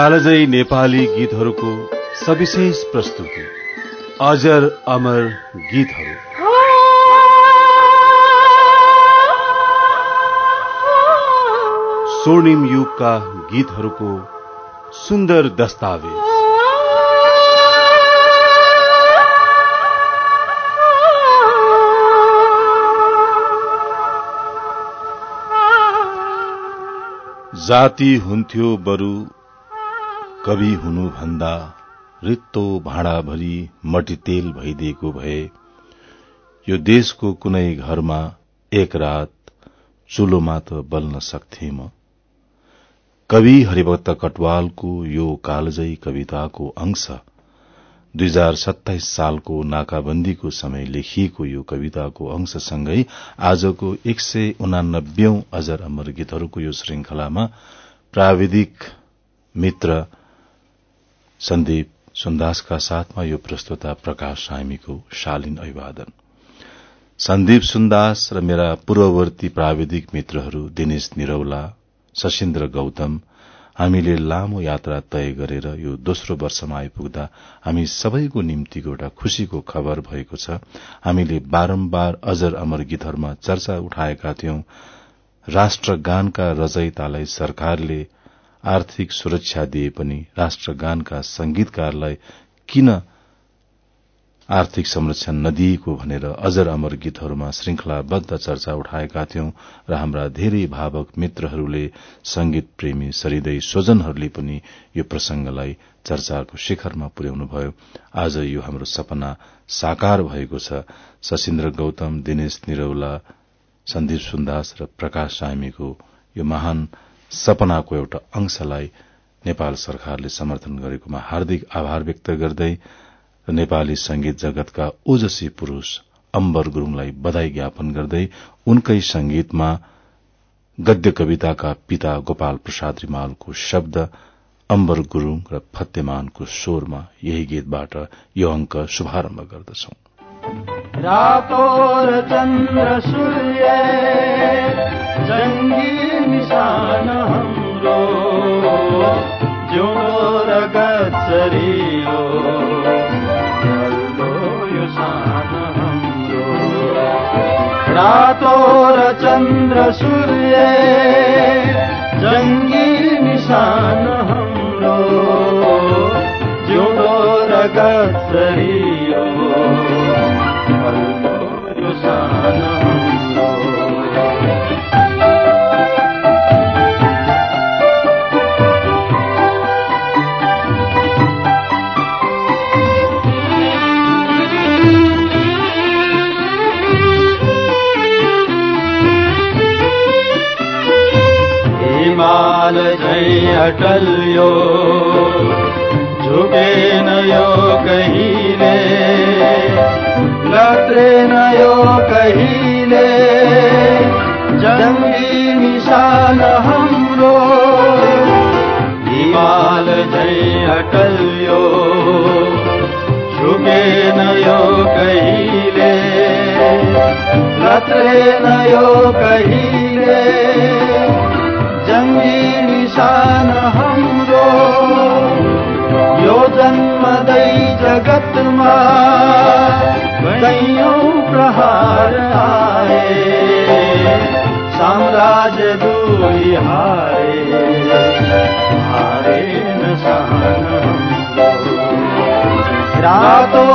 कालजै नेपाली गीतहरूको सविशेष प्रस्तुति। अजर अमर गीतहरू। स्वर्णिम युगका गीतहरूको सुन्दर दस्तावेज। जाति हुन्थ्यो बरु कवि हुनुभन्दा रित्तो भाँडाभरि मटितेल भइदिएको भए यो देशको कुनै घरमा एक रात चुलोमा त बल्न सक्थे म। कवि हरिभक्त कटवालको यो कालजयी कविताको अंश दुई हजार सत्ताइस सालको नाकाबन्दीको समय लेखिएको यो कविताको अंशसँगै आजको एक सय उनानब्बेऔं अजर अमर गीतहरूको यो श्रृंखलामा प्राविधिक मित्र सन्दीप सुन्दासका साथमा यो प्रस्तुता प्रकाश सामीको शालीन अभिवादन। सन्दीप सुन्दास र मेरा पूर्ववर्ती प्राविधिक मित्रहरू दिनेश निरौला सशिन्द्र गौतम हामीले लामो यात्रा तय गरेर यो दोस्रो वर्षमा आइपुग्दा हामी सबैको निम्ति एउटा खुशीको खबर भएको छ। हामीले बारम्बार अजर अमर गीतहरूमा चर्चा उठाएका थियौं। राष्ट्रगानका रचयितालाई सरकारले आर्थिक सुरक्षा दिए पनि राष्ट्रगानका संगीतकारलाई किन आर्थिक संरक्षण नदिएको भनेर अजर अमर गीतहरूमा श्रृंखलाबद्ध चर्चा उठाएका थियौं र हाम्रा धेरै भावक मित्रहरूले संगीत प्रेमी सरिदय स्वजनहरूले पनि यो प्रसंगलाई चर्चाको शिखरमा पुर्याउनुभयो। आज यो हाम्रो सपना साकार भएको छ। सशिन्द्र गौतम दिनेश निरौला सन्दीप सुन्दास र प्रकाश सामीको यो महान सपनाको एउटा अंशलाई नेपाल सरकारले समर्थन गरेकोमा हार्दिक आभार व्यक्त गर्दै नेपाली संगीत जगतका ओजसी पुरूष अम्बर गुरूङलाई बधाई ज्ञापन गर्दै उनकै संगीतमा गद्य कविताका पिता गोपाल प्रसाद रिमालको शब्द अम्बर गुरूङ र फतेमानको स्वरमा यही गीतबाट यो अंक शुभारम्भ गर्दछौ। रातो चन्द्र सूर्य जङ्गी निशान हाम्रो जिउँदो र गच्छरियो रातो र चन्द्र सूर्य जङ्गी निशान हाम्रो जिउँदो र गच्छरियो अटल यो। झुकेन यो कहिले। लत्रेन यो कहिले। जङ्गी निशान हाम्रो। हिमाल झै अटल यो। झुकेन यो कहिले। लत्रेन यो कहिले। जङ्गी निशान हाम्रो यो जन्मदै जगतमा कैयौँ प्रहार आए। साम्राज्य दुई हारे। हारे रातो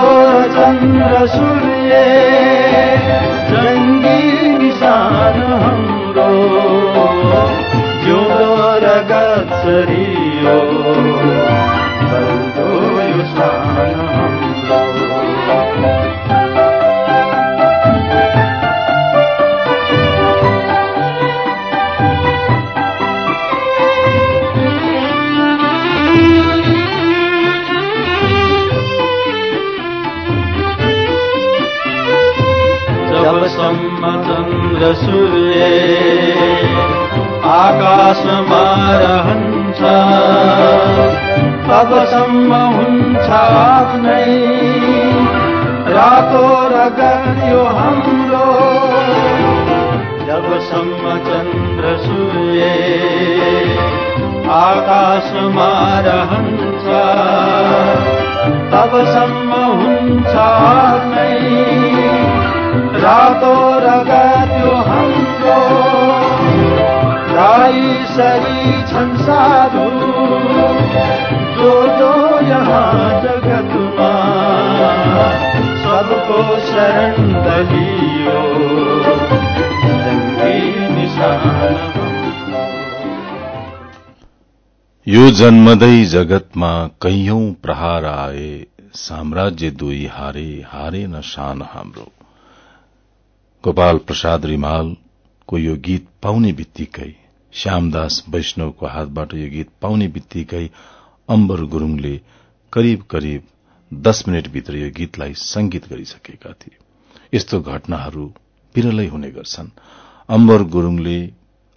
चन्द्र सूर्य जङ्गी निशान हाम्रो गच्छरियो बल्दो सूर्य आकाशमा रहन्छ तबसम्म हुन्छ आफ्नै रातो र गर्यो हाम्रो। जबसम्म चन्द्र सूर्य आकाशमा रहन्छ। तबसम्म हुन्छ नै। रातो हाम्रो सबको शरण यो जन्मदै जगतमा कैयौं प्रहार आए साम्राज्य दुई हारे हारे न शान हाम्रो। गोपाल प्रसाद रिमालको यो गीत पाउने बित्तिकै श्यामदास वैष्णवको हातबाट यो गीत पाउने बित्तिकै अम्बर गुरूङले करिब करिब दश मिनटभित्र यो गीतलाई संगीत गरिसकेका थिए। यस्तो घटनाहरू विरलै हुने गर्छन्। अम्बर गुरूङले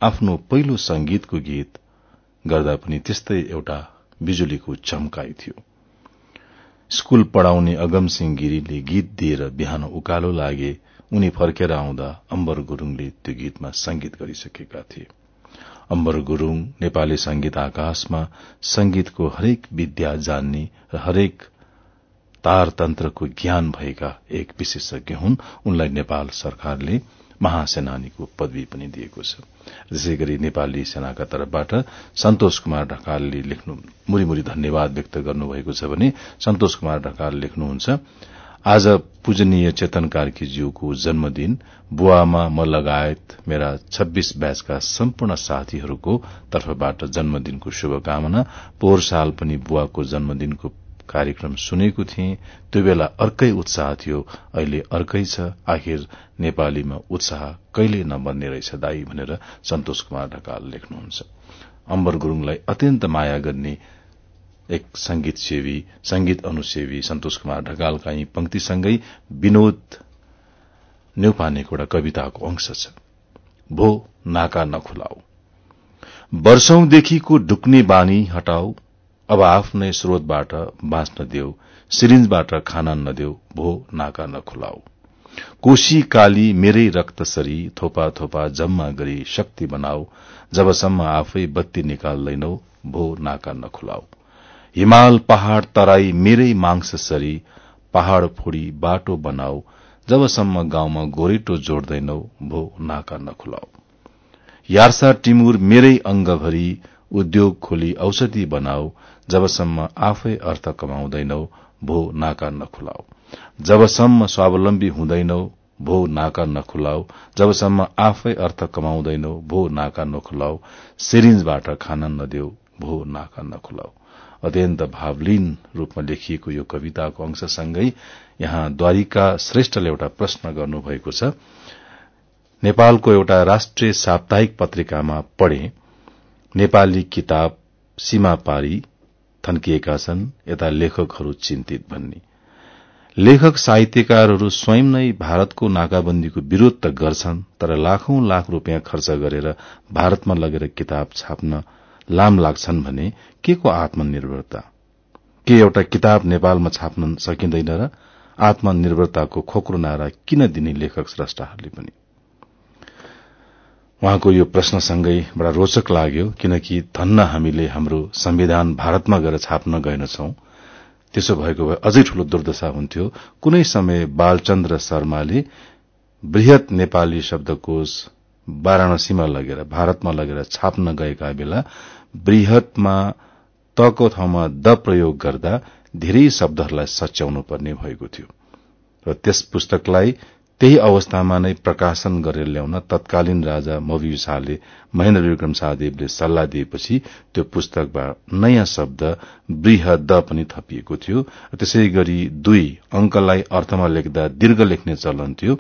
आफ्नो पहिलो संगीतको गीत गर्दा पनि त्यस्तै एउटा बिजुलीको चम्काई थियो। स्कूल पढ़ाउने अगमसिंह गिरीले गीत दिएर बिहान उकालो लागे उनी फर्केर आउँदा अम्बर गुरूङले त्यो गीतमा संगीत गरिसकेका थिए। अम्बर गुरूङ नेपाली संगीत आकाशमा संगीतको हरेक विद्या जान्ने र हरेक तारतन्त्रको ज्ञान भएका एक विशेषज्ञ हुन्। उनलाई नेपाल सरकारले महासेनानीको पदवी पनि दिएको छ। त्यसै गरी नेपाली सेनाका तर्फबाट सन्तोष कुमार ढकालले लेख्नु मुरी धन्यवाद व्यक्त गर्नुभएको छ भने सन्तोष कुमार ढकाल लेख्नुहुन्छ आज पूजनीय चेतन कार्कीज्यूको जन्मदिन। बुवामा म लगायत मेरा छब्बीस ब्याचका सम्पूर्ण साथीहरूको तर्फबाट जन्मदिनको शुभकामना। पोहोर साल पनि बुवाको जन्मदिनको कार्यक्रम सुनेको थिएँ। त्यो बेला अर्कै उत्साह थियो। अहिले अर्कै छ। आखिर नेपालीमा उत्साह कहिले नबन्ने रहेछ दाई भनेर सन्तोष कुमार ढकाल लेख्नुहुन्छ। अम्बर गुरूङलाई अत्यन्त माया गर्ने एक संगीत सेवी संगीत अनुसेवी सन्तोष कुमार ढकालका यी पंक्तिसँगै विनोद न्यौपानेको एउटा कविताको अंश छ। भो नाका नखुलाऊ वर्षौंदेखिको डुक्ने बानी हटाऊ अब आफ्नै स्रोतबाट बाँच्न देऊ सिरिन्जबाट खाना नदेऊ भो नाका नखुलाऊ कोशी काली मेरै रक्तसरी थोपा थोपा जम्मा गरी शक्ति बनाऊ जबसम्म आफै बत्ती निकाल्दैनौ भो नाका नखुलाऊ हिमाल पहाड़ तराई मेरै मांससरी पहाड़ फोडी बाटो बनाऊ जबसम्म गाउँमा गोरेटो जोड्दैनौ भो नाका नखुलाऊ। यार्सा टिमुर मेरै अंगभरि उद्योग खोली औषधि बनाऊ जबसम्म आफै अर्थ कमाउँदैनौ भो नाका नखुलाऊ। जबसम्म स्वावलम्बी हुँदैनौ भो नाका नखुलाऊ जबसम्म आफै अर्थ कमाउँदैनौ भो नाका नखुलाऊ। सिरिन्जबाट खाना नदेऊ भो नाका नखुलाऊ। अत्यन्त भावलीन रूपमा लेखिएको यो कविताको अंशसँगै यहाँ द्वारिका श्रेष्ठले एउटा प्रश्न गर्नुभएको छ। नेपालको एउटा राष्ट्रिय साप्ताहिक पत्रिकामा पढे नेपाली किताब सीमा पारी थन्किएका छन् यता लेखकहरू चिन्तित भन्ने। लेखक साहित्यकारहरू स्वयं नै भारतको नाकाबन्दीको विरोध त गर्छन् तर लाखौं लाख रूपियाँ खर्च गरेर भारतमा लगेर किताब छाप्न लाम लाग्छन् भने के को आत्मनिर्भरता? के एउटा किताब नेपालमा छाप्न सकिँदैन र आत्मनिर्भरताको खोक्रो नारा किन दिने लेखक श्रष्टाहरूले पनि? उहाँको यो प्रश्नसँगै बड़ा रोचक लाग्यो किनकि धन्न हामीले हाम्रो संविधान भारतमा गएर छाप्न गएनछौ। त्यसो भएको भए अझै ठूलो दुर्दशा हुन्थ्यो। कुनै समय बालचन्द्र शर्माले वृहत नेपाली शब्दकोश वाराणसीमा लगेर भारतमा लगेर छाप्न गएका बेला वृहतमा तको ठाउँमा द प्रयोग गर्दा धेरै शब्दहरूलाई सच्याउनु पर्ने भएको थियो। र त्यस पुस्तकलाई त्यही अवस्थामा नै प्रकाशन गरेर ल्याउन तत्कालीन राजा मवि शाहले महेन्द्र विक्रम शाहदेवले सल्लाह दिएपछि त्यो पुस्तकमा नयाँ शब्द वृहद पनि थपिएको थियो त्यसै गरी दुई अंकलाई अर्थमा लेख्दा दीर्घ लेख्ने चलन थियो।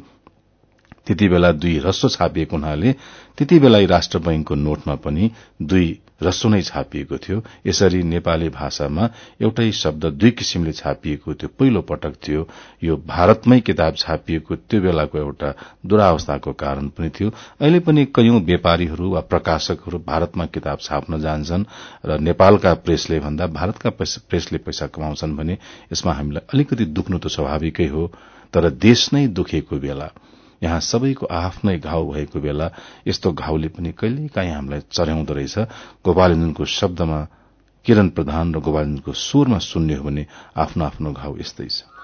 त्यति बेला दुई ह्रस्व छापिएको हुनाले त्यति बेला राष्ट्र बैंकको नोटमा पनि दुई रसो नै छापिएको थियो। यसरी नेपाली भाषामा एउटै शब्द दुई किसिमले छापिएको त्यो पहिलो पटक थियो। यो भारतमै किताब छापिएको त्यो बेलाको एउटा दुरावस्थाको कारण पनि थियो। अहिले पनि कैयौं व्यापारीहरू वा प्रकाशकहरू भारतमा किताब छाप्न जान्छन् र नेपालका प्रेसले भन्दा भारतका प्रेसले पैसा कमाउँछन् भने यसमा हामीलाई अलिकति दुख्नु त स्वाभाविकै हो तर देश नै दुखेको बेला। यहाँ सबैको आफ्नै घाउ भएको बेला यस्तो घाउले पनि कहिलेकाहीँ हामीलाई चर्याउँदो रहेछ। गोपालञ्जनको शब्दमा किरण प्रधान र गोपालञ्जनको स्वरमा सुन्ने हो भने आफ्नो आफ्नो घाउ यस्तै छ।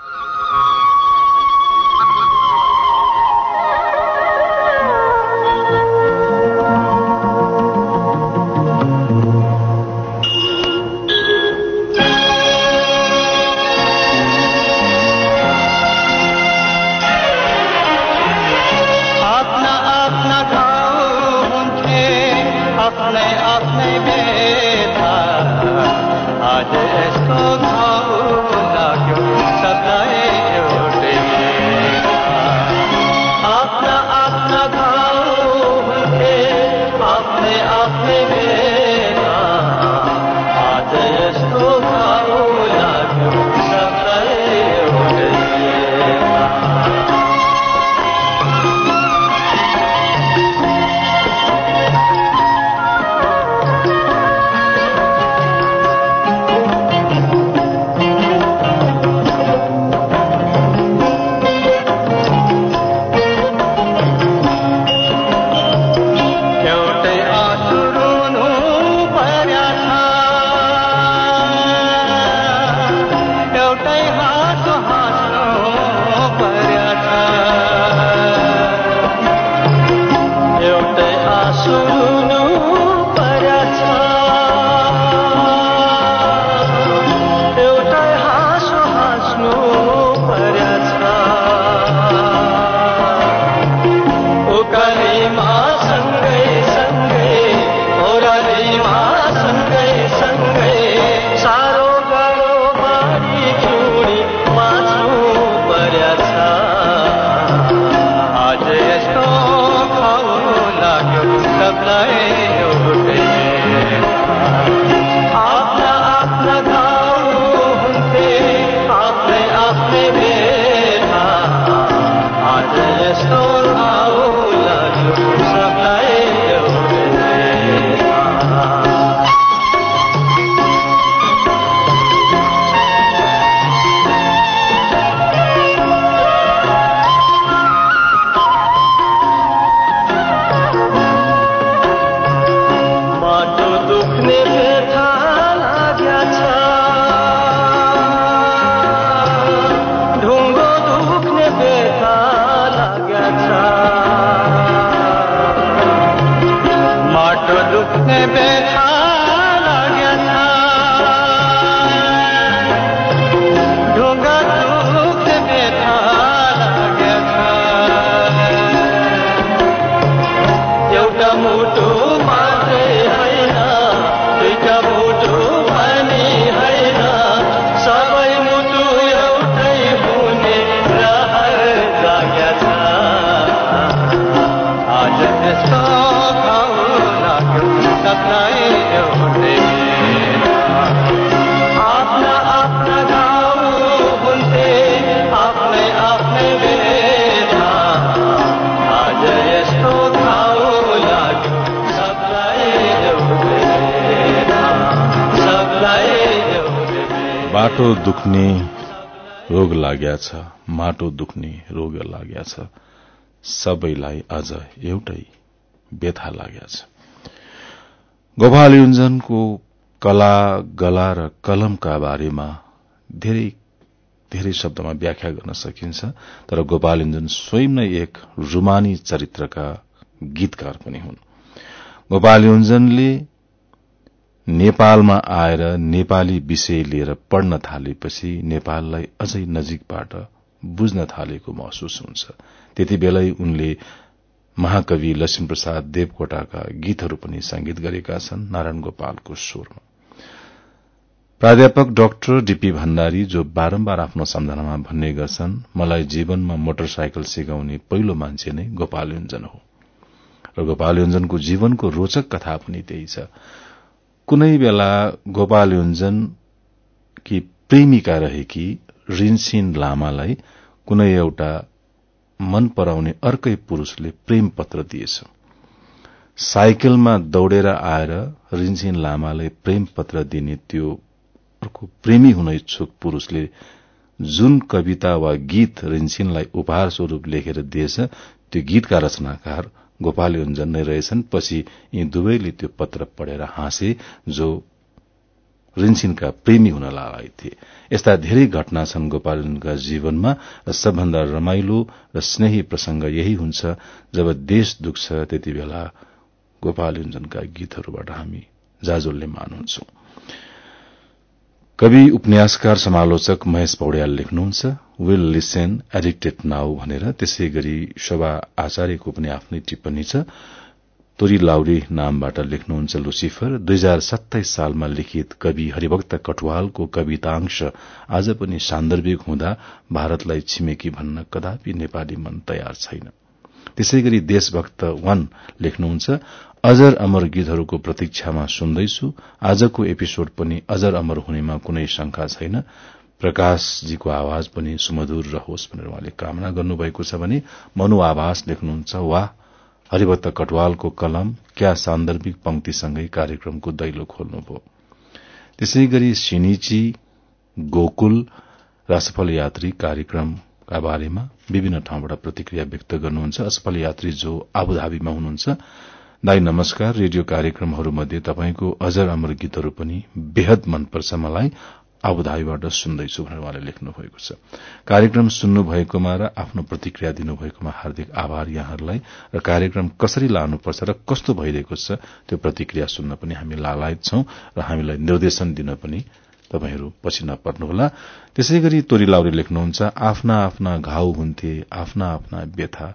बैठा बाटो दुख्ने रोग लाग्या छ माटो दुख्ने रोग लाग्या छ। सबैलाई अझ एउटै व्यथा लाग्या छ। गोपाल युञ्जनको कला गला र कलमका बारेमा धेरै धेरै शब्दमा व्याख्या गर्न सकिन्छ तर गोपाल युञ्जन स्वयं नै एक रुमानी चरित्रका गीतकार पनि हुन्। गोपाल युञ्जनले नेपालमा आएर नेपाली विषय लिएर पढ्न थालेपछि नेपाललाई अझै नजिकबाट बुझ्न थालेको महसुस हुन्छ। त्यति बेलै उनले महाकवि लक्ष्मी प्रसाद देवकोटाका गीतहरू पनि संगीत गरेका छन् नारायण गोपालको स्वरमा। प्राध्यापक डाक्टर डीपी भण्डारी जो बारम्बार आफ्नो सम्झनामा भन्ने गर्छन् मलाई जीवनमा मोटरसाइकल सिकाउने पहिलो मान्छे नै गोपाल योजन हो। र गोपाल जीवनको रोचक कथा पनि त्यही छ। कुनै बेला गोपाल योञ्जन कि प्रेमिका रहेकी रिन्सिन लामालाई कुनै एउटा मन पराउने अर्कै पुरूषले प्रेम पत्र दिएछ। साइकलमा दौडेर आएर रिन्सिन लामालाई प्रेम पत्र दिने त्यो अर्को प्रेमी हुन इच्छुक पुरूषले जुन कविता वा गीत रिन्सिनलाई उपहार स्वरूप लेखेर दिएछ त्यो गीतका रचनाकार गोपाल योन्जन नै रहेछन्। पछि यी दुवैले त्यो पत्र पढेर हाँसे जो रिन्सिनका प्रेमी हुन लागेका थिए। यस्ता धेरै घटना छन् गोपालका जीवनमा र सबभन्दा रमाइलो र स्नेही प्रसंग यही हुन्छ जब देश दुख्छ त्यति बेला गोपाल गीतहरूबाट हामी जाजोलले मानुन्छौं। कवि उपन्यासकार समालोचक महेश पौड्याल लेख्नुहुन्छ। विल लिसेन एडिक्टेड नाउ भनेर त्यसै गरी शोभा आचार्यको पनि आफ्नै टिप्पणी छ। तोरी लाउरी नामबाट लेख्नुहुन्छ लुसिफर। दुई हजार सत्ताइस सालमा लिखित कवि हरिभक्त कटवालको कवितांश आज पनि सान्दर्भिक हुँदा भारतलाई छिमेकी भन्न कदापि नेपाली मन तयार छैन। त्यसै गरी देशभक्त वान लेख्नुहुन्छ अजर अमर गीतहरूको प्रतीक्षामा सुन्दैछु। आजको एपिसोड पनि अजर अमर हुनेमा कुनै शंका छैन। प्रकाशजीको आवाज पनि सुमधुर रहोस् भनेर उहाँले कामना गर्नुभएको छ भने मनु आवास लेख्नुहुन्छ वाह हरिभक्त कटवालको कलम क्या सान्दर्भिक पंक्तिसँगै कार्यक्रमको दैलो खोल्नुभयो? त्यसै गरी सिनिची गोकुल रासफल यात्री कार्यक्रमका बारेमा विभिन्न ठाउँबाट प्रतिक्रिया व्यक्त गर्नुहुन्छ। असफल यात्री जो आबुधाबीमा हुनुहुन्छ। दाई नमस्कार रेडियो कार्यक्रमहरूमध्ये तपाईँको अजर अमर गीतहरू पनि बेहद मनपर्छ मलाई। आबुधाबीबाट सुन्दैछु भनेर उहाँले लेख्नु भएको छ। कार्यक्रम सुन्नु भएकोमा र आफ्नो प्रतिक्रिया दिनुभएकोमा हार्दिक आभार यहाँहरूलाई। र कार्यक्रम कसरी लानुपर्छ र कस्तो भइरहेको छ त्यो प्रतिक्रिया सुन्न पनि हामी लालायत छौं र हामीलाई निर्देशन दिन पनि तपाईँहरू पछि नपर्नुहोला त्यसै गरी तोरी लाउरी लेख्नुहुन्छ आफ्ना आफ्ना घाउ हुन्थे आफ्ना आफ्ना व्यथा।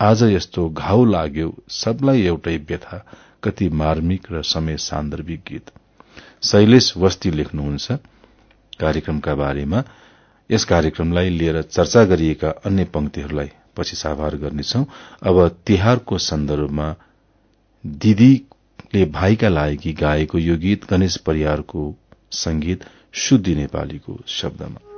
आज यस्तो घाउ लाग्यो सबलाई एउटै व्यथा। कति मार्मिक र समय सान्दर्भिक गीत। शैलेश वस्ती लेख्नुहुन्छ कार्यक्रमका बारेमा यस कार्यक्रमलाई लिएर चर्चा गरिएका अन्य पंक्तिहरूलाई पछि साभार गर्नेछौ। अब तिहारको सन्दर्भमा दिदीले भाइका लागि गाएको यो गीत गणेश परियारको संगीत शुद्धि नेपालीको शब्दमा।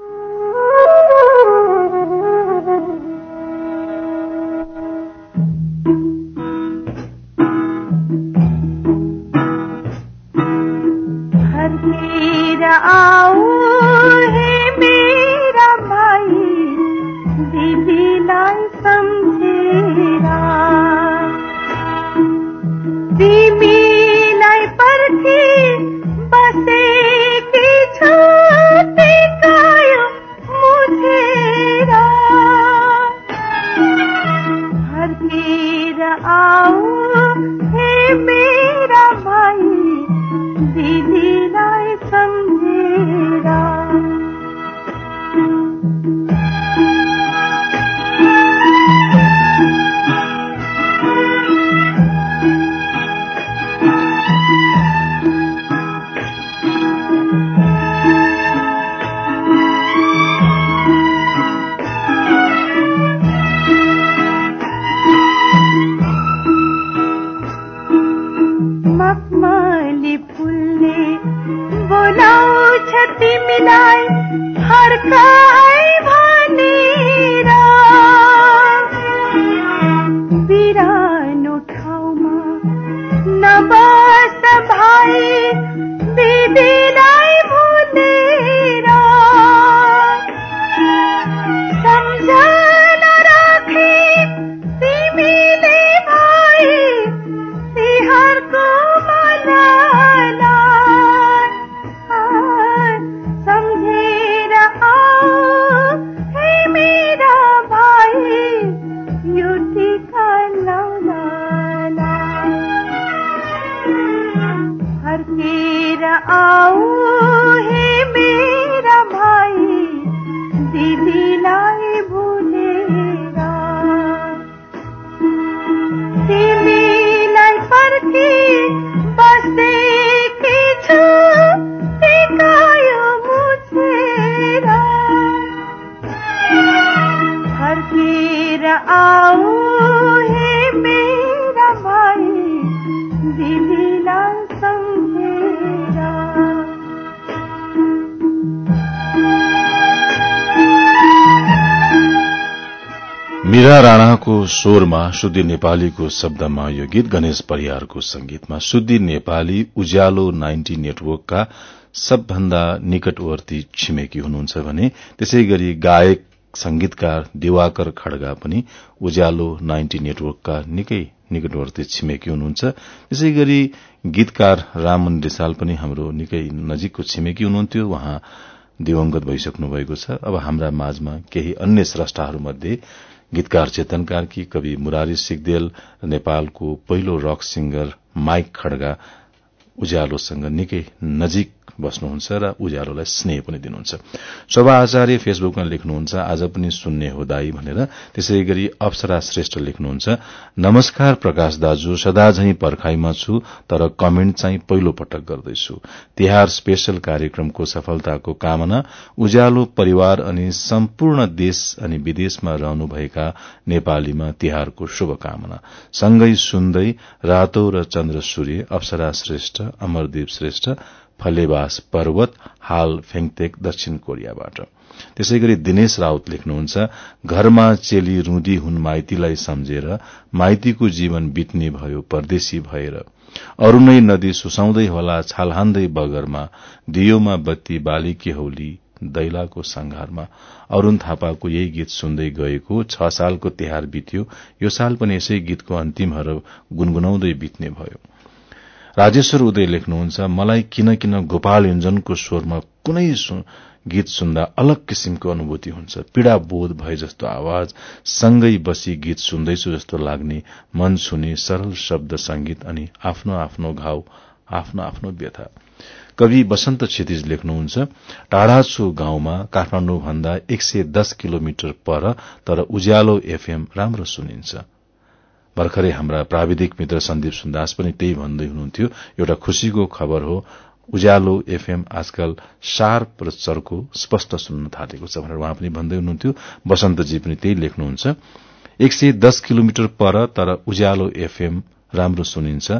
भादि स्वरमा शुद्धि नेपालीको शब्दमा यो गीत गणेश परियारको संगीतमा शुद्धि नेपाली उज्यालो नाइन्टी नेटवर्कका सबभन्दा निकटवर्ती छिमेकी हुनुहुन्छ भने त्यसै गरी गायक संगीतकार दिवाकर खड्गा पनि उज्यालो नाइन्टी नेटवर्कका निकै निकटवर्ती छिमेकी हुनुहुन्छ। त्यसै गरी गीतकार रामन रिसाल पनि हाम्रो निकै नजिकको छिमेकी हुनुहुन्थ्यो। उहाँ दिवंगत भइसक्नु भएको छ। अब हाम्रा माझमा केही अन्य स्रष्टाहरूमध्ये गीतकार चेतन कार्की कवि मुरारी सिगदेल नेपालको पहिलो रक सिंगर माइक खड्गा उज्यालोसँग निकै नजिक बस्नुहुन्छ र उज्यालोलाई स्नेह पनि दिनुहुन्छ। शोभा आचार्य फेसबुकमा लेख्नुहुन्छ आज पनि सुन्ने हो दाई भनेर। त्यसै गरी अप्सरा श्रेष्ठ लेख्नुहुन्छ नमस्कार प्रकाश दाजु सदा झै छु तर कमेन्ट चाहिँ पहिलो पटक गर्दैछु। तिहार स्पेशल कार्यक्रमको सफलताको कामना उज्यालो परिवार अनि सम्पूर्ण देश अनि विदेशमा रहनुभएका नेपालीमा तिहारको शुभकामना। सँगै सुन्दै रातो र चन्द्र सूर्य अप्सरा श्रेष्ठ अमरदीप श्रेष्ठ फलेवास पर्वत हाल फेङतेक दक्षिण कोरियाबाट। त्यसै गरी दिनेश राउत लेख्नुहुन्छ घरमा चेली रुदी हुन् माइतीलाई सम्झेर माइतीको जीवन बित्ने भयो परदेशी भएर। अरू नै नदी सुसाउँदै होला छालहान्दै बगरमा दियोमा बत्ती बालिकी हौली दैलाको संघारमा अरूण थापाको यही गीत सुन्दै गएको छ सालको तिहार बित्यो यो साल पनि यसै गीतको अन्तिम गुनगुनाउँदै बित्ने भयो। राजेश्वर उदय लेख्नुहुन्छ मलाई किन किन गोपाल योजनको स्वरमा कुनै गीत सुन्दा अलग किसिमको अनुभूति हुन्छ। पीड़ा बोध भए जस्तो आवाज सँगै बसी गीत सुन्दैछु जस्तो लाग्ने मन छुने सरल शब्द संगीत अनि आफ्नो आफ्नो घाउ आफ्नो आफ्नो व्यथा। कवि वसन्त क्षितिज लेख्नुहुन्छ टाढा छु गाउँमा काठमाण्डु भन्दा एक सय दस किलोमिटर पर तर उज्यालो एफएम राम्रो सुनिन्छ। भर्खरै हाम्रा प्राविधिक मित्र सन्दीप सुन्दास पनि त्यही भन्दै हुनुहुन्थ्यो। एउटा खुशीको खबर हो उज्यालो एफएम आजकल शार्प र चर्को स्पष्ट सुन्न थालेको छ भनेर उहाँ पनि भन्दै हुनुहुन्थ्यो। वसन्तजी पनि त्यही लेख्नुहुन्छ। एक सय दस किलोमिटर पर तर उज्यालो एफएम राम्रो सुनिन्छ।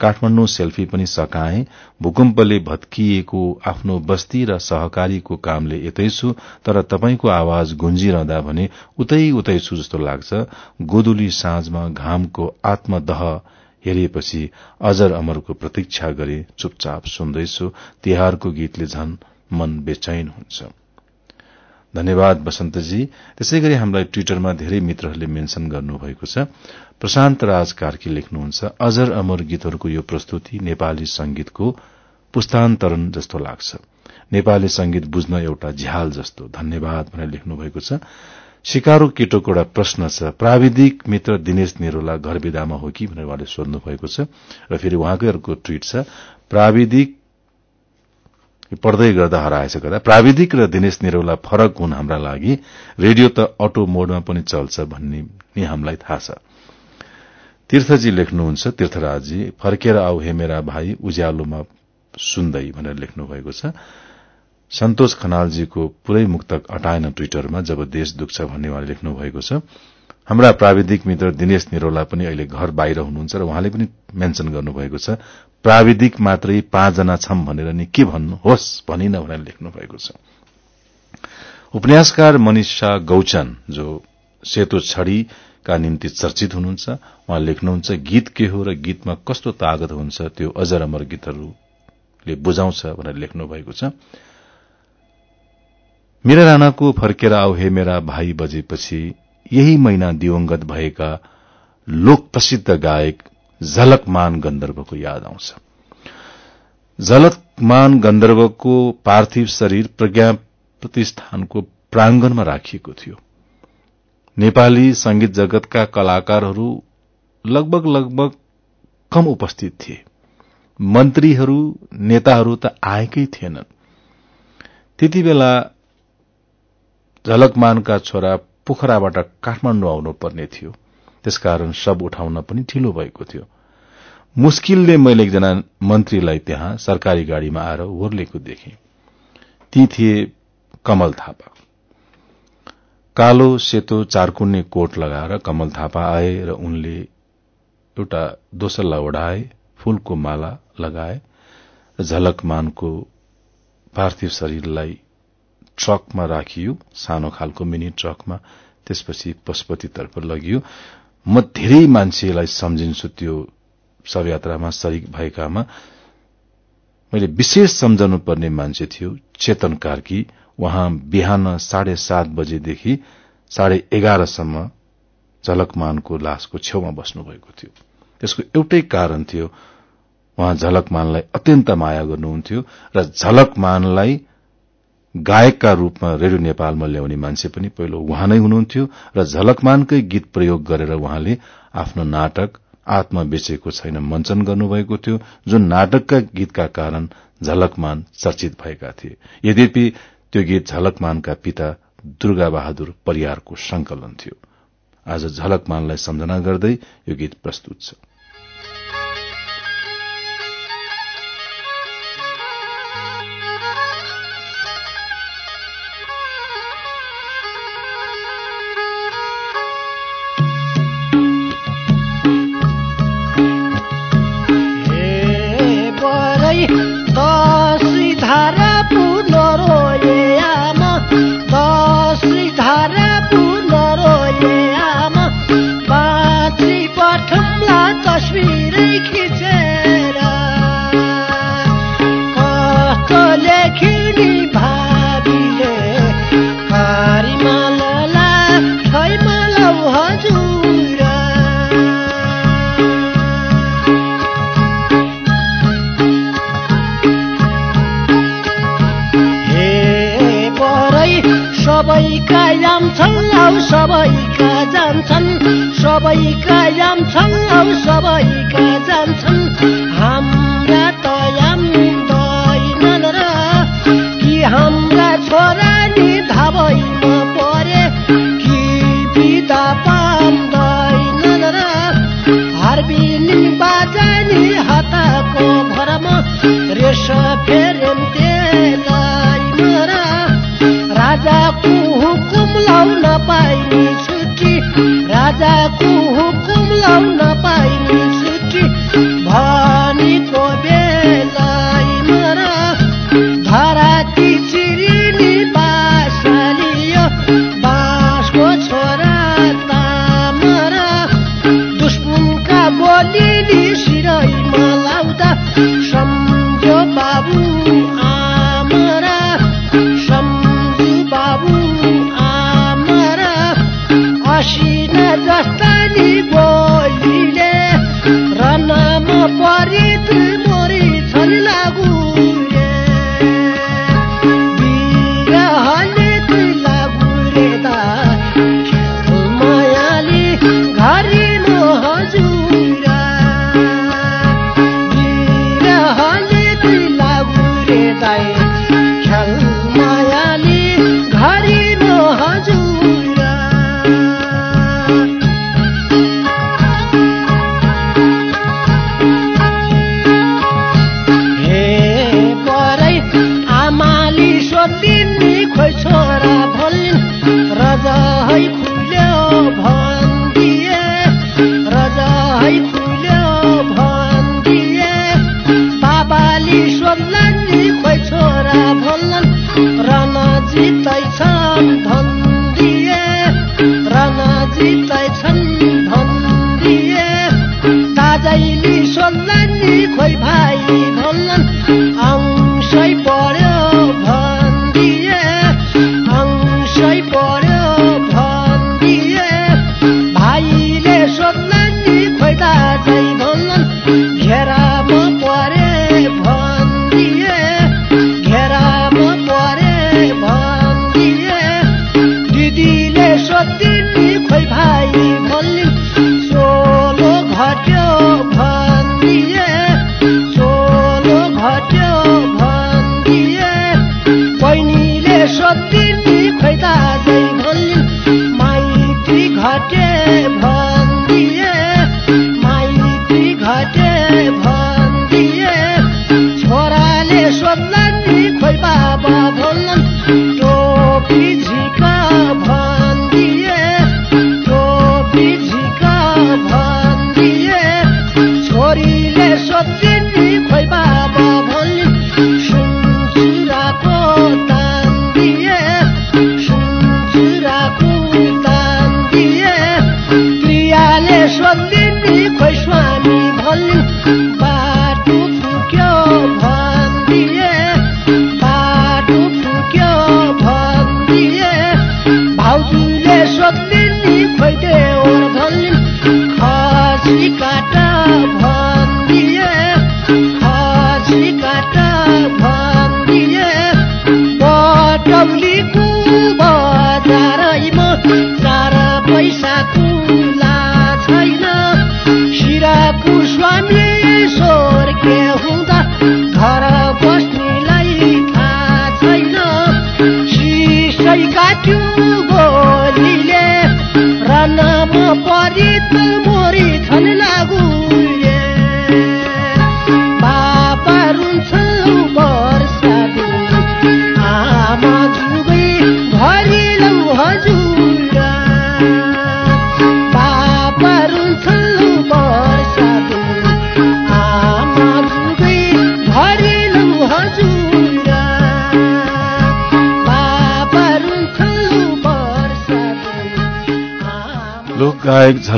काठमाण्डु सेल्फी पनि सकाए। भूकम्पले भत्किएको आफ्नो बस्ती र सहकारीको कामले यतै छु तर तपाईँको आवाज गुन्जिरहँदा भने उतै उतै छु जस्तो लाग्छ। गोदुली साँझमा घामको आत्मदह हेरिएपछि अजर अमरको प्रतीक्षा गरे चुपचाप सुन्दैछु। तिहारको गीतले झन मन बेचैन हुन्छ। धन्यवाद बसन्तजी। त्यसै गरी हामीलाई ट्विटरमा धेरै मित्रहरूले मेन्शन गर्नुभएको छ। प्रशान्त राज कार्की लेख्नुहुन्छ अजर अमर गीतहरूको यो प्रस्तुति नेपाली संगीतको पुस्तान्तरण जस्तो लाग्छ। नेपाली संगीत बुझ्न एउटा झ्याल जस्तो। धन्यवाद भनेर लेख्नु भएको छ। सिकारो केटोको एउटा प्रश्न छ प्राविधिक मित्र दिनेश नेरोला घर विदामा हो कि भनेर उहाँले सोध्नु भएको छ। र फेरि उहाँकै अर्को ट्वीट छ प्राविधिक पढ्दै गर्दा हराएछ गर्दा प्राविधिक र दिनेश नेरौला फरक हुन् हाम्रा लागि। रेडियो त अटो मोडमा पनि चल्छ भन्ने हामीलाई थाहा छ। तीर्थजी लेख्नुहुन्छ तीर्थराजजी फर्केर आऊ हे मेरा भाइ उज्यालोमा सुन्दै भनेर लेख्नु भएको छ। सन्तोष खनालजीको पुरै मुक्तक अटाएन ट्विटरमा जब देश दुख्छ भन्ने उहाँले लेख्नु भएको छ। हाम्रा प्राविधिक मित्र दिनेश निरोला पनि अहिले घर बाहिर हुनुहुन्छ र उहाँले पनि मेन्शन गर्नुभएको छ प्राविधिक मात्रै पाँचजना छौं भनेर नि के भन्नुहोस् भनिन भनेर लेख्नु भएको छ। उपन्यासकार मनिषा गौचन जो सेतो छड़ी का निम्ति चर्चित हुनुहुन्छ? उहाँ लेख्नुहुन्छ गीत के हो र गीतमा कस्तो तागत हुन्छ? त्यो अजर अमर गीतहरूले बुझाउँछ भनेर लेख्नु भएको छ। मेरा राणाको फर्केर आऊ हे मेरा भाइ बजेपछि यही महिना दिवंगत भएका लोक प्रसिद्ध गायक झलकमान गन्धर्वको याद आउँछ। झलकमान गन्धर्वको पार्थिव शरीर प्रज्ञा प्रतिष्ठानको प्रांगणमा राखिएको थियो। नेपाली संगीत जगतका कलाकारहरू लगभग लगभग कम उपस्थित थिए। मन्त्रीहरू नेताहरू त आएकै थिएनन्। त्यति बेला झलकमानका छोरा पोखराबाट काठमाण्डु आउनु पर्ने थियो। त्यसकारण सब उठाउन पनि ढिलो भएको थियो। मुस्किलले मैले एकजना मन्त्रीलाई त्यहाँ सरकारी गाड़ीमा आएर ओर्लेको देखे। ती थिए कमल थापा। कालो सेतो चारकुन्ने कोट लगाएर कमल थापा आए र उनले एउटा दोसल्ला ओढाए फूलको माला लगाए झलकमानको पार्थिव शरीरलाई ट्रकमा राखियो सानो खालको मिनी ट्रकमा त्यसपछि पशुपतितर्फ लगियो। म धेरै मान्छेलाई सम्झिन्छु त्यो शवयात्रामा शरीक भएकामा। मैले विशेष सम्झनु पर्ने मान्छे थियो चेतन कार्की। उहाँ बिहान साढे सात बजेदेखि साढे एघारसम्म झलकमानको लासको छेउमा बस्नुभएको थियो। त्यसको एउटै कारण थियो उहाँ झलकमानलाई अत्यन्त माया गर्नुहुन्थ्यो र झलकमानलाई गायकका रूपमा रेडियो नेपालमा ल्याउने मान्छे पनि पहिलो उहाँ नै हुनुहुन्थ्यो र झलकमानकै गीत प्रयोग गरेर उहाँले आफ्नो नाटक आत्मा बेचेको छैन मञ्चन गर्नुभएको थियो जुन नाटकका गीतका कारण झलकमान चर्चित भएका थिए। यद्यपि त्यो गीत झलकमानका पिता दुर्गा बहादुर परियारको संकलन थियो। आज झलकमानलाई सम्झना गर्दै यो गीत प्रस्तुत छ।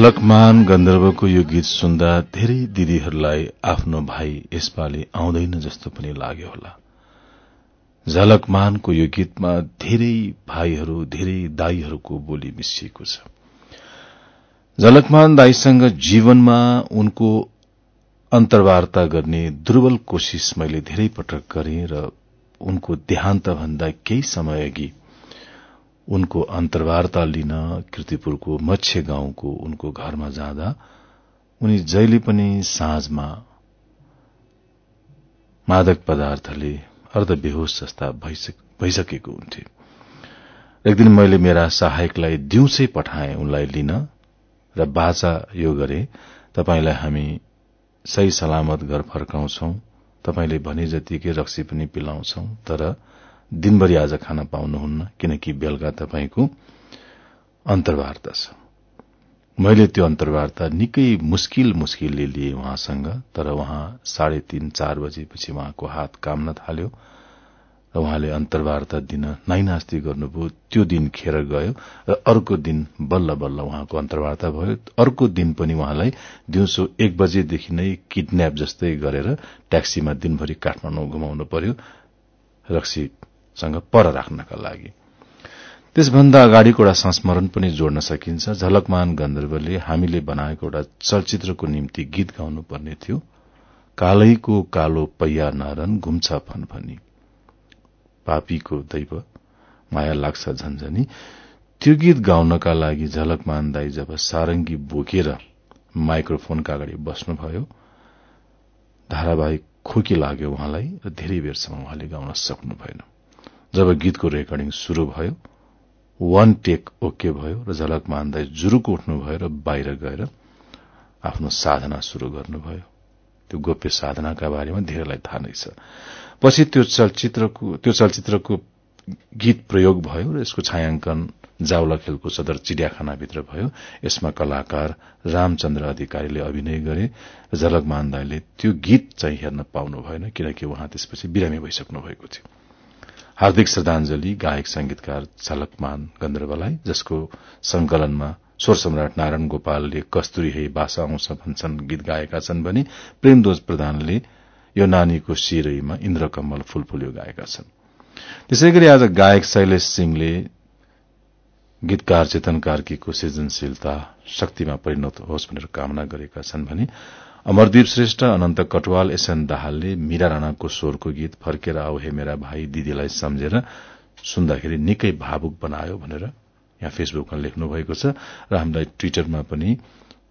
झलकमान गन्धर्वको यो गीत सुन्दा धेरै दिदीहरूलाई आफ्नो भाइ यसपालि आउँदैन जस्तो पनि लाग्यो होला। झलकमानको यो गीतमा धेरै भाइहरू धेरै दाईहरूको बोली मिसिएको छ। झलकमान दाईसँग जीवनमा उनको अन्तर्वार्ता गर्ने दुर्बल कोशिश मैले धेरै पटक गरे र उनको देहान्त भन्दा केही समय अघि उनको अन्तर्वार्ता लिन किर्तिपुरको मत्स्य गाउँको उनको घरमा जाँदा उनी जहिले पनि साँझमा मादक पदार्थले अर्ध बेहोस जस्ता भइसकेको हुन्थे। एक दिन मैले मेरा सहायकलाई दिउँसै पठाए उनलाई लिन र बाचा यो गरे तपाईंलाई हामी सही सलामत घर फर्काउँछौ। तपाईंले भने जतिकै रक्सी पनि पिलाउँछौ तर दिनभरि आज खान पाउनुहुन्न किनकि बेलुका तपाईँको अन्तर्वार्ता छ। मैले त्यो अन्तर्वार्ता निकै मुस्किल मुस्किलले लिए उहाँसँग तर उहाँ साढे तीन चार बजेपछि उहाँको हात काम्न थाल्यो र उहाँले अन्तर्वार्ता दिन नाइनास्ती गर्नुभयो। त्यो दिन खेर गयो र अर्को दिन बल्ल बल्ल उहाँको अन्तर्वार्ता भयो। अर्को दिन पनि उहाँलाई दिउँसो एक बजेदेखि नै किडन्याप जस्तै गरेर ट्याक्सीमा दिनभरि काठमाडौँ घुमाउनु पर्यो। रक्सीसँग पर राख्नका लागि। त्यसभन्दा अगाडिको एउटा संस्मरण पनि जोड्न सकिन्छ। झलकमान गन्धर्वले हामीले बनाएको एउटा चलचित्रको निम्ति गीत गाउनु पर्ने थियो। कालैको कालो पैया नारन घुम्छ फनफनी। पापीको दैव माया लाग्छ झन्झनी। त्यो गीत गाउनका लागि झलकमान दाई जब सारंगी बोकेर माइक्रोफोनका अगाडि बस्नुभयो धारावाहिक खोकी लाग्यो उहाँलाई र धेरै बेरसम्म उहाँले गाउन सक्नु भएन जब गीतको रेकर्डिङ शुरू भयो वान टेक ओके भयो र झलकमान दाई जुरुको उठ्नुभयो र बाहिर गएर आफ्नो साधना शुरू गर्नुभयो त्यो गोप्य साधनाका बारेमा धेरैलाई थाहा नै छ। पछि त्यो चलचित्रको त्यो चलचित्रको गीत प्रयोग भयो र यसको छायाङ्कन जावला खेलको सदर चिडियाखानाभित्र भयो। यसमा कलाकार रामचन्द्र अधिकारीले अभिनय गरे र झलकमान दाईले त्यो गीत चाहिँ हेर्न पाउनु भएन किनकि उहाँ त्यसपछि बिरामी भइसक्नु भएको थियो। हार्दिक श्रद्धांजलि गायक संगीतकार झलकमान गन्धर्वलाई जसको संकलनमा स्वर सम्राट नारायण गोपालले कस्तुरी हे बासा आउँछ भन्छन् गीत गाएका छन् भने प्रेमदोज प्रधानले यो नानीको शिरैमा इन्द्रकमल फूलफुल्यो गाएका छन्। त्यसै गरी आज गायक शैलेश सिंहले गीतकार चेतन कार्कीको सृजनशीलता शक्तिमा परिणत होस् भनेर कामना गरेका छन् भने अमरदीप श्रेष्ठ अनन्त कटवाल एसएन दाहालले मीरा राणाको स्वरको गीत फर्केर आऊ हे मेरा भाइ दिदीलाई सम्झेर सुन्दाखेरि निकै भावुक बनायो भनेर यहाँ फेसबुकमा लेख्नु भएको छ र हामीलाई ट्विटरमा पनि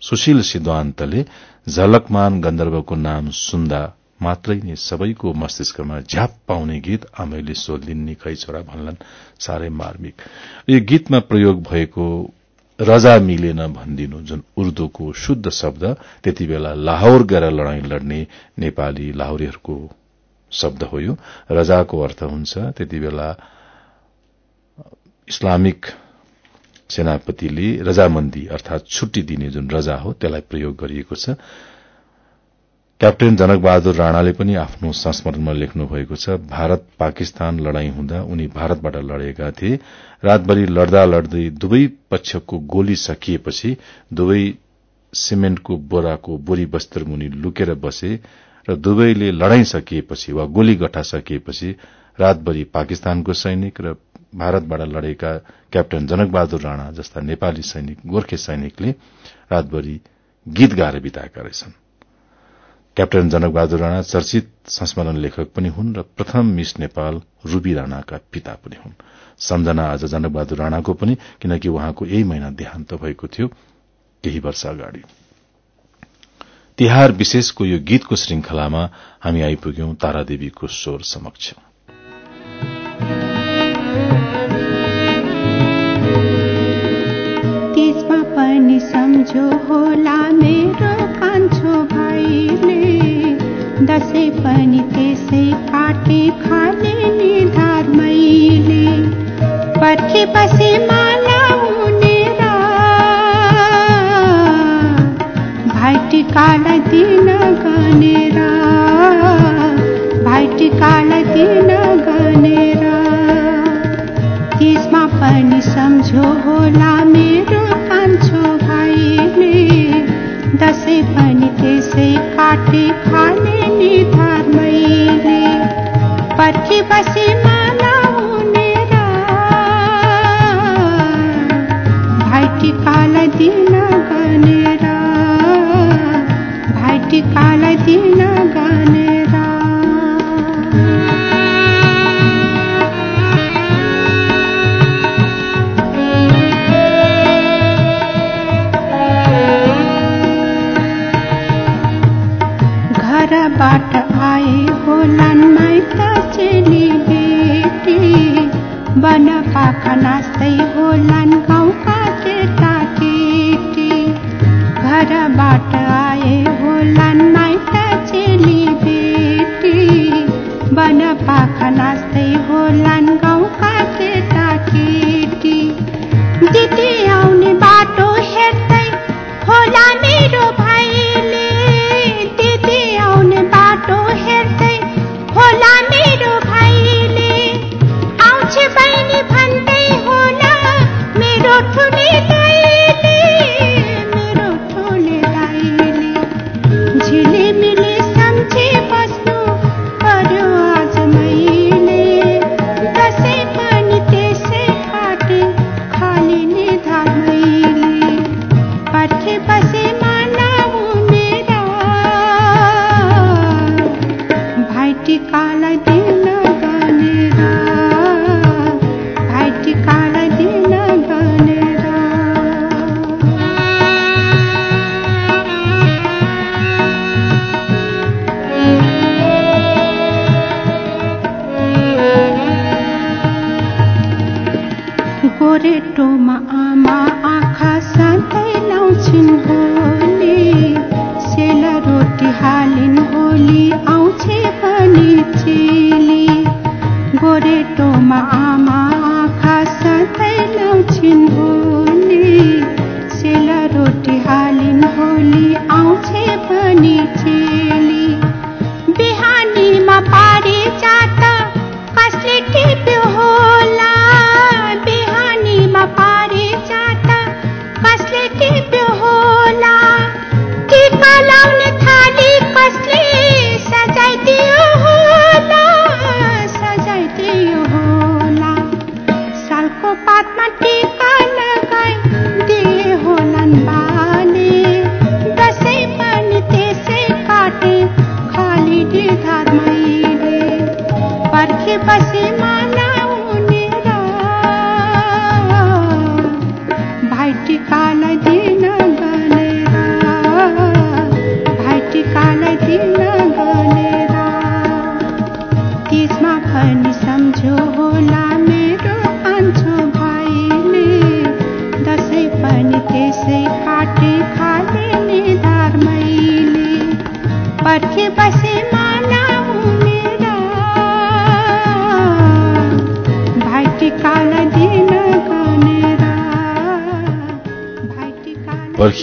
सुशील सिद्धान्तले झलकमान गन्धर्वको नाम सुन्दा मात्रै नै सबैको मस्तिष्कमा झ्याप पाउने गीत आमैले सोध्लिन् निखै छोरा भन्लान् साह्रै मार्मिक। यो गीतमा प्रयोग भएको रजा मिलेन भनिदिनु। जुन उर्दूको शुद्ध शब्द त्यति बेला लाहौर गएर लड़ाई लड्ने नेपाली लाहौरीहरूको शब्द हो यो। रजाको अर्थ हुन्छ त्यति बेला इस्लामिक सेनापतिले रजामन्दी अर्थात छुट्टी दिने जुन रजा हो त्यसलाई प्रयोग गरिएको छ। क्याप्टेन जनक बहादुर राणाले पनि आफ्नो संस्मरणमा लेख्नु भएको छ भारत पाकिस्तान लड़ाई हुँदा उनी भारतबाट लडेका थिए। रातभरि लड्दा लड्दै दुवै पक्षको गोली सकिएपछि दुवै सिमेन्टको बोराको बोरी बस्तर मुनि लुकेर बसे र दुवैले लड़ाई सकिएपछि वा गोली गठा सकिएपछि रातभरि पाकिस्तानको सैनिक र भारतबाट लडेका क्याप्टन जनकबहादुर राणा जस्ता नेपाली सैनिक गोर्खे सैनिकले रातभरि गीत गाएर बिताएका रहेछन् क्याप्टन जनकबहादुर राणा चर्चित संस्मरण लेखक पनि हुन् र प्रथम मिस नेपाल रूबी राणाका पिता पनि हुन्। सम्झना आज जनकबहादुर राणाको पनि किनकि उहाँको यही महिना देहान्त भएको थियो केही वर्ष अगाडि। तिहार विशेषको यो गीतको श्रृंखलामा हामी आइपुग्यौं तारादेवीको स्वर समक्ष। पनि सम्झो होला मेरो दसैँ पनि त्यसै काटे खाने निधार मैले। पर्खे बसे माला उनेर भाइ टिकालाई दिन गनेर भाइ टिकालाई दिन गनेर। त्यसमा पनि सम्झो होला मेरो कान्छो भाइले। दसैँ पनि त्यसै काटे खाने पर्खी बसे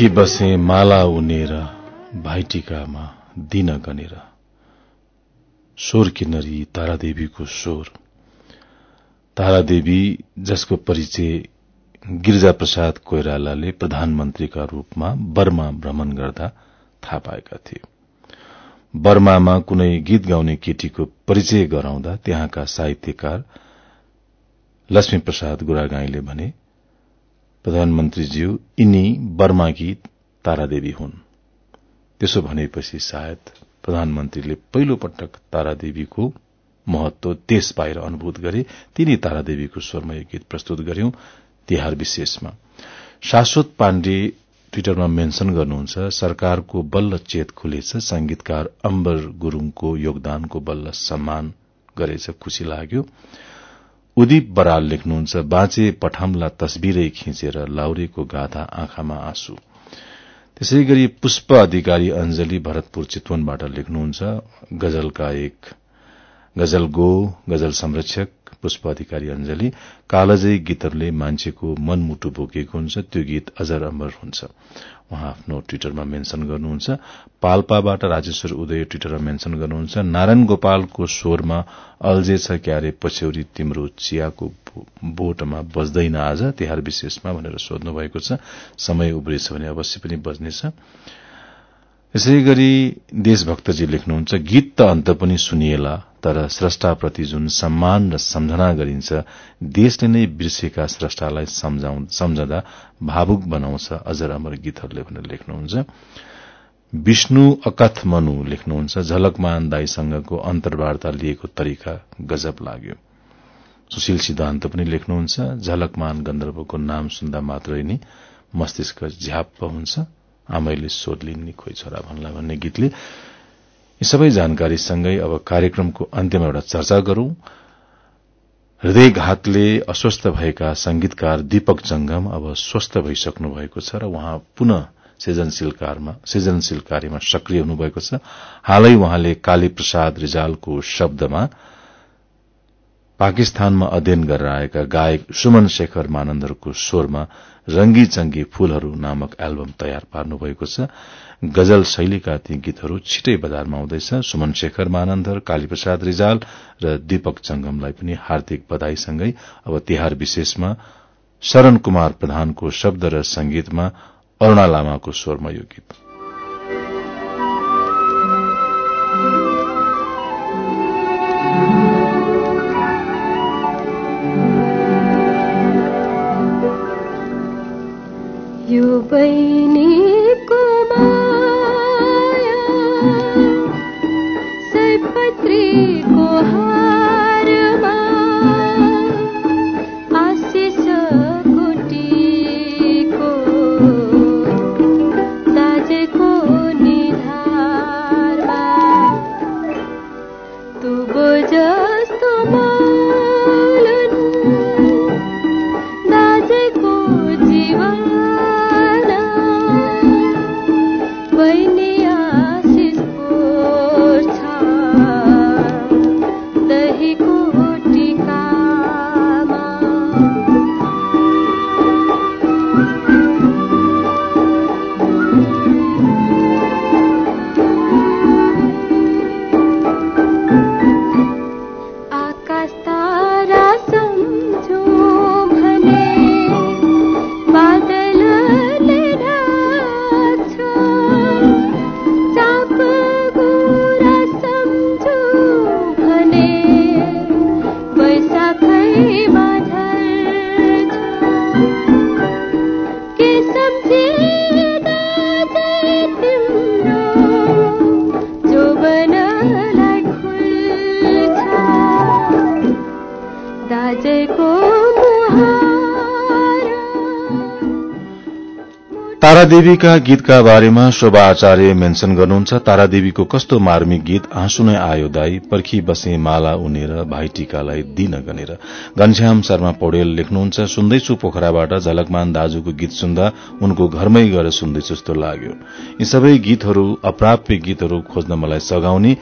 पर्खी बसे माला उनेर भाइटिकामा दिन गनेर। स्वर किन्नरी तारादेवीको स्वर। तारादेवी जसको परिचय गिरिजा प्रसाद कोइरालाले प्रधानमन्त्रीका रूपमा बर्मा भ्रमण गर्दा थाहा पाएका थिए। बर्मामा कुनै गीत गाउने केटीको परिचय गराउँदा त्यहाँका साहित्यकार लक्ष्मी प्रसाद गुरागाईले भने प्रधानमन्त्रीज्यू यिनी बर्माकी तारादेवी हुन्। त्यसो भनेपछि सायद प्रधानमन्त्रीले पहिलो पटक तारादेवीको महत्व देश बाहिर अनुभूत गरे तिनी तारादेवीको स्वरमा गीत प्रस्तुत गर्यौं। तिहार विशेषमा। शाश्वत पाण्डे ट्विटरमा मेन्शन गर्नुहुन्छ सरकारको बल्ल चेत खुलेछ संगीतकार अम्बर गुरूङको योगदानको बल्ल सम्मान गरेछ खुशी लाग्यो। उदीप बराल लेख्नुहुन्छ बाँचे पठामला तस्बिरै खिचेर लाउरेको गाथा आँखामा आँसु। त्यसै गरी पुष्प अधिकारी अञ्जली भरतपुर चितवनबाट लेख्नुहुन्छ गजलका एक गजल गो गजल संरक्षक पुष्प अधिकारी अञ्जली कालजयी गीतहरूले मान्छेको मनमुटु बोकेको हुन्छ त्यो गीत अजर अमर हुन्छ। उहाँ आफ्नो ट्विटरमा मेन्शन गर्नुहुन्छ पाल्पाबाट राजेश्वर उदय ट्विटरमा मेन्शन गर्नुहुन्छ नारायण गोपालको स्वरमा अल्झेछ क्यारे पछ्यौरी तिम्रो चियाको बोटमा बज्दैन आज तिहार विशेषमा भनेर सोध्नु भएको छ। समय उब्रेछ भने अवश्य पनि बज्नेछ। यसै गरी देशभक्तजी लेख्नुहुन्छ गीत त अन्त पनि सुनिएला। तर स्रष्टाप्रति जुन सम्मान र सम्झना गरिन्छ देशले नै बिर्सेका स्रष्टालाई सम्झँदा भावुक बनाउँछ अजर अमर गीतहरूले भनेर लेख्नुहुन्छ। विष्णु अकथ मनु लेख्नुहुन्छ झलकमान दाईसँगको अन्तर्वार्ता लिएको तरिका गजब लाग्यो। सुशील सिद्धान्त पनि लेख्नुहुन्छ झलकमान गन्धर्वको नाम सुन्दा मात्रै नै मस्तिष्क झ्याप्प हुन्छ आमैले सोधलिन् नि खोइ छोरा भन्ला भन्ने गीतले यी सबै जानकारीसँगै अब कार्यक्रमको अन्त्यमा एउटा चर्चा गरौं। हृदयघातले अस्वस्थ भएका संगीतकार दीपक जंगम अब स्वस्थ भइसक्नु भएको छ र उहाँ पुनः सृजनशील कार्यमा सक्रिय हुनुभएको छ। हालै उहाँले काली प्रसाद रिजालको शब्दमा पाकिस्तानमा अध्ययन गरेर आएका गायक सुमन शेखर मानन्दरको स्वरमा रंगी चंगी फूलहरू नामक एल्बम तयार पार्नुभएको छ। गजल शैलीका ती गीतहरू छिटै बजारमा आउँदैछ। सुमन शेखर मानन्दर कालीप्रसाद रिजाल र दीपक चंगमलाई पनि हार्दिक बधाईसँगै अब तिहार विशेषमा शरण कुमार प्रधानको शब्द र संगीतमा अरूणा लामाको स्वरमा यो गीत। यो बहिनीको माया सयपत्रीको हारमा तारादेवीका गीतका बारेमा शोभा आचार्य मेन्शन गर्नुहुन्छ तारादेवीको कस्तो मार्मिक गीत आँसु नै आयो दाई पर्खी बसे माला उनेर भाइ टीकालाई दिन गनेर। घनश्याम शर्मा पौडेल लेख्नुहुन्छ सुन्दैछु पोखराबाट झलकमान दाजुको गीत सुन्दा उनको घरमै गएर सुन्दैछु जस्तो लाग्यो। यी सबै गीतहरू अप्राप्य गीतहरू खोज्न मलाई सघाउने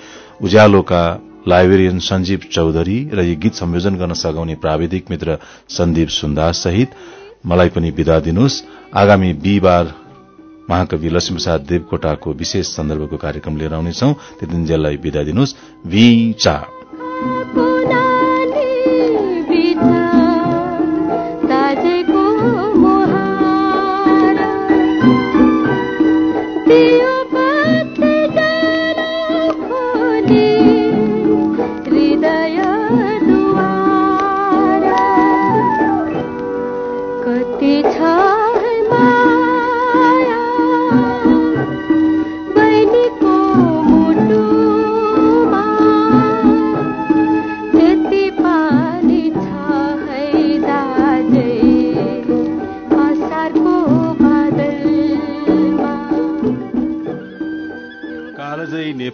उज्यालोका लाइब्रेरियन सञ्जीव चौधरी र यी गीत संयोजन गर्न सघाउने प्राविधिक मित्र सन्दीप सुन्दास सहित मलाई पनि विदा दिनुहोस्। आगामी बिहिबार महाकवि लक्ष्मीप्रसाद देवकोटाको विशेष सन्दर्भको कार्यक्रम लिएर आउनेछौ। त्यतिन्जेललाई विदा दिनुहोस्।